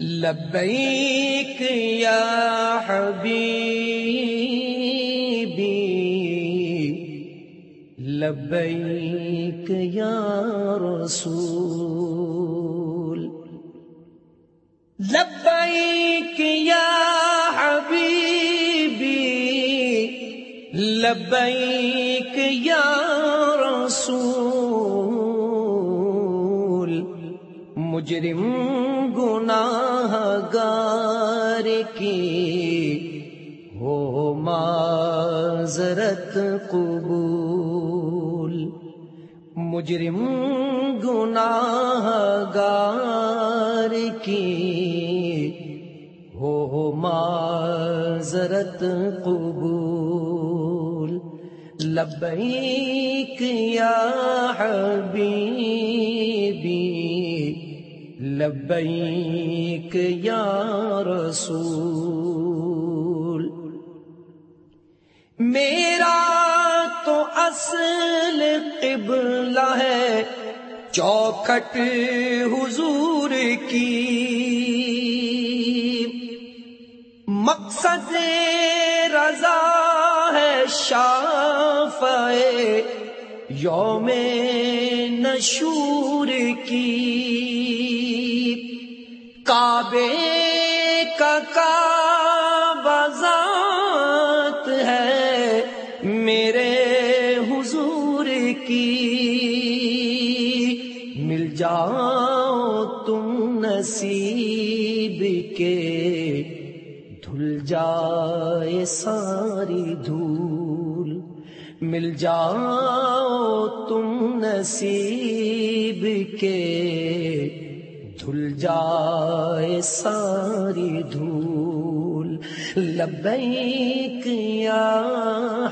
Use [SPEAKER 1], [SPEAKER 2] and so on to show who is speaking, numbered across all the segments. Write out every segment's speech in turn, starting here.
[SPEAKER 1] لبیک یا حبیبی لبیک یا رسول لبیک یا حبیبی لبیک یا رسول۔ مجرم گناہ گار کی ہو معذرت قبول۔ مجرم گناہ گار کی ہو معذرت قبول۔ لبیک یا حبیبی لبیک یا رسول، میرا تو اصل قبلہ ہے چوکٹ حضور کی۔ مقصد رضا ہے شاف یوم نشور کی۔ کعبے کا کعبہ ہے میرے حضور کی۔ مل جاؤ تم نصیب کے۔ دھل جائے ساری دھول۔ مل جاؤ تم نصیب کے۔ دھل جائے ساری دھول۔ لبیک یا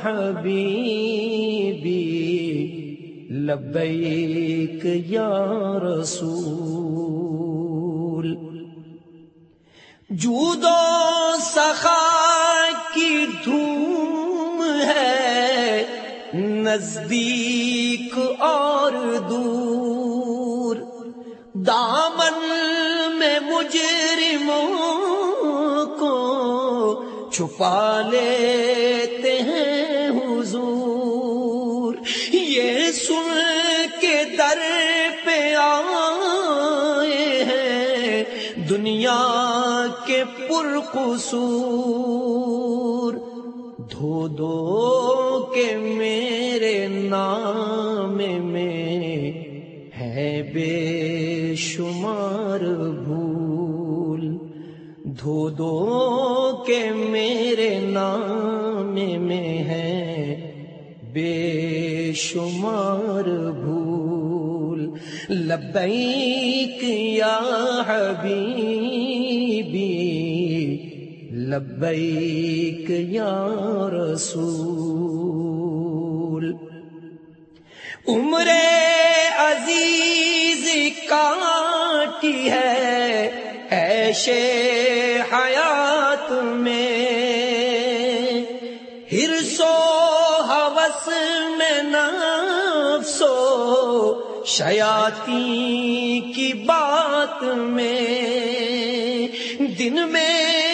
[SPEAKER 1] حبیبی، لبیک یا رسول۔ جودو سخا کی دھوم ہے، نزدیک اور دور۔ مجرموں کو چھپا لیتے ہیں حضور۔ یہ سن کے در پہ آئے ہیں دنیا کے پرقصور۔ دھو دو کے میرے نام میں ہے بے شمار دھو دو کے میرے نام میں ہے بے شمار بھول۔ لبیک یا حبیبی، لبیک یا رسول۔ عمر عزیز کاٹی ہے ایشے حیات میں ہرسو حوث میں نفسو شیاتی کی بات میں دن میں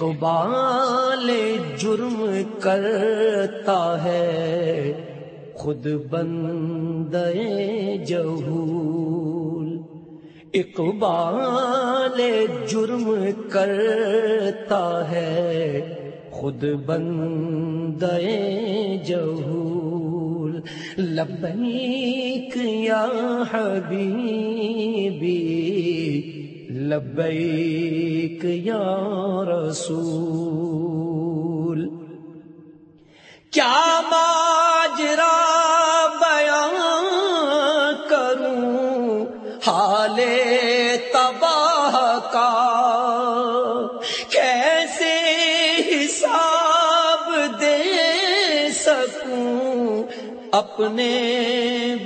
[SPEAKER 1] اقبال جرم کرتا ہے، خود بندے جہول۔ اقبال جرم کرتا ہے، خود بندے جہول۔ لبیک یا حبیبی لبیک یا رسول، کیا ماجرا بیان کروں؟ حال تباہ کا کیسے حساب دے سکوں؟ اپنے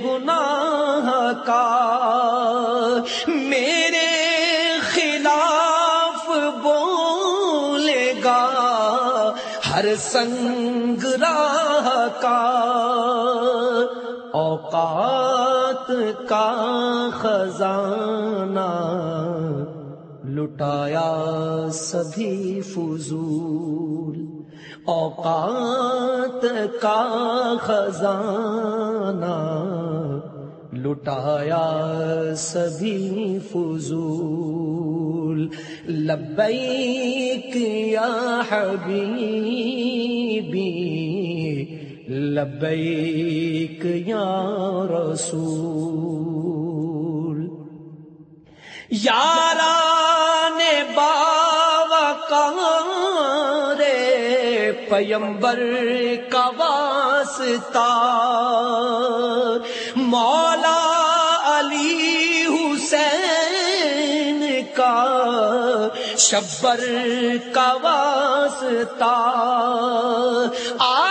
[SPEAKER 1] گناہ کا سنگ راہ کا اوقات کا خزانہ لٹایا سبھی فضول۔ اوقات کا خزانہ لٹایا سبھی فضول۔ لبیک یا حبیبی لبیک یا رسول یاران باوا رے پیمبر کا واسطہ مولا علی حسین کا شبر کا واسطہ آقا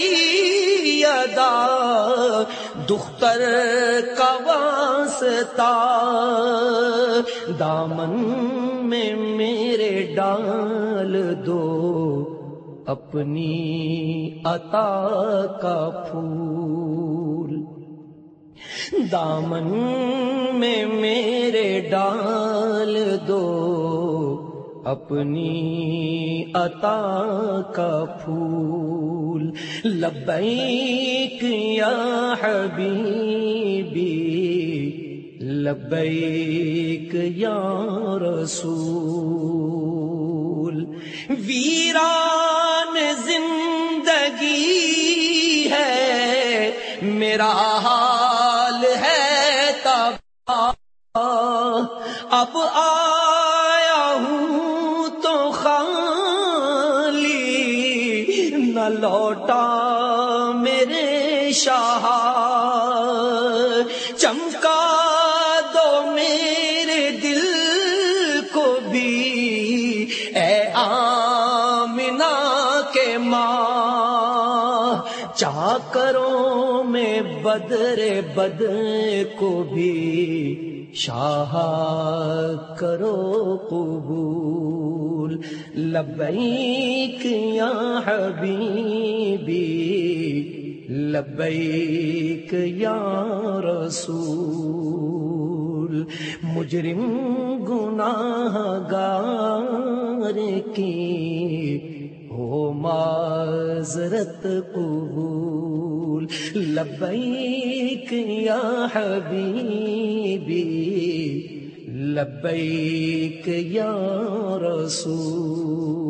[SPEAKER 1] سیدہ دختر کا واسطہ۔ دامن میں میرے ڈال دو، اپنی عطا کا پھول۔ دامن میں میرے ڈال دو اپنی عطا کا پھول۔ لبیک یا حبیبی لبیک یا رسول۔ ویران زندگی ہے میرا چمکا دو میرے دل کو بھی۔ اے آمنا کے ماں چاہ کرو میں بدر بد کو بھی۔ شاہ کرو قبول، لبیک یا حبیبی۔ لبیک یا رسول، مجرم گناہ گار کی ہو معذرت قبول۔ لبیک یا حبیبی، لبیک یا رسول۔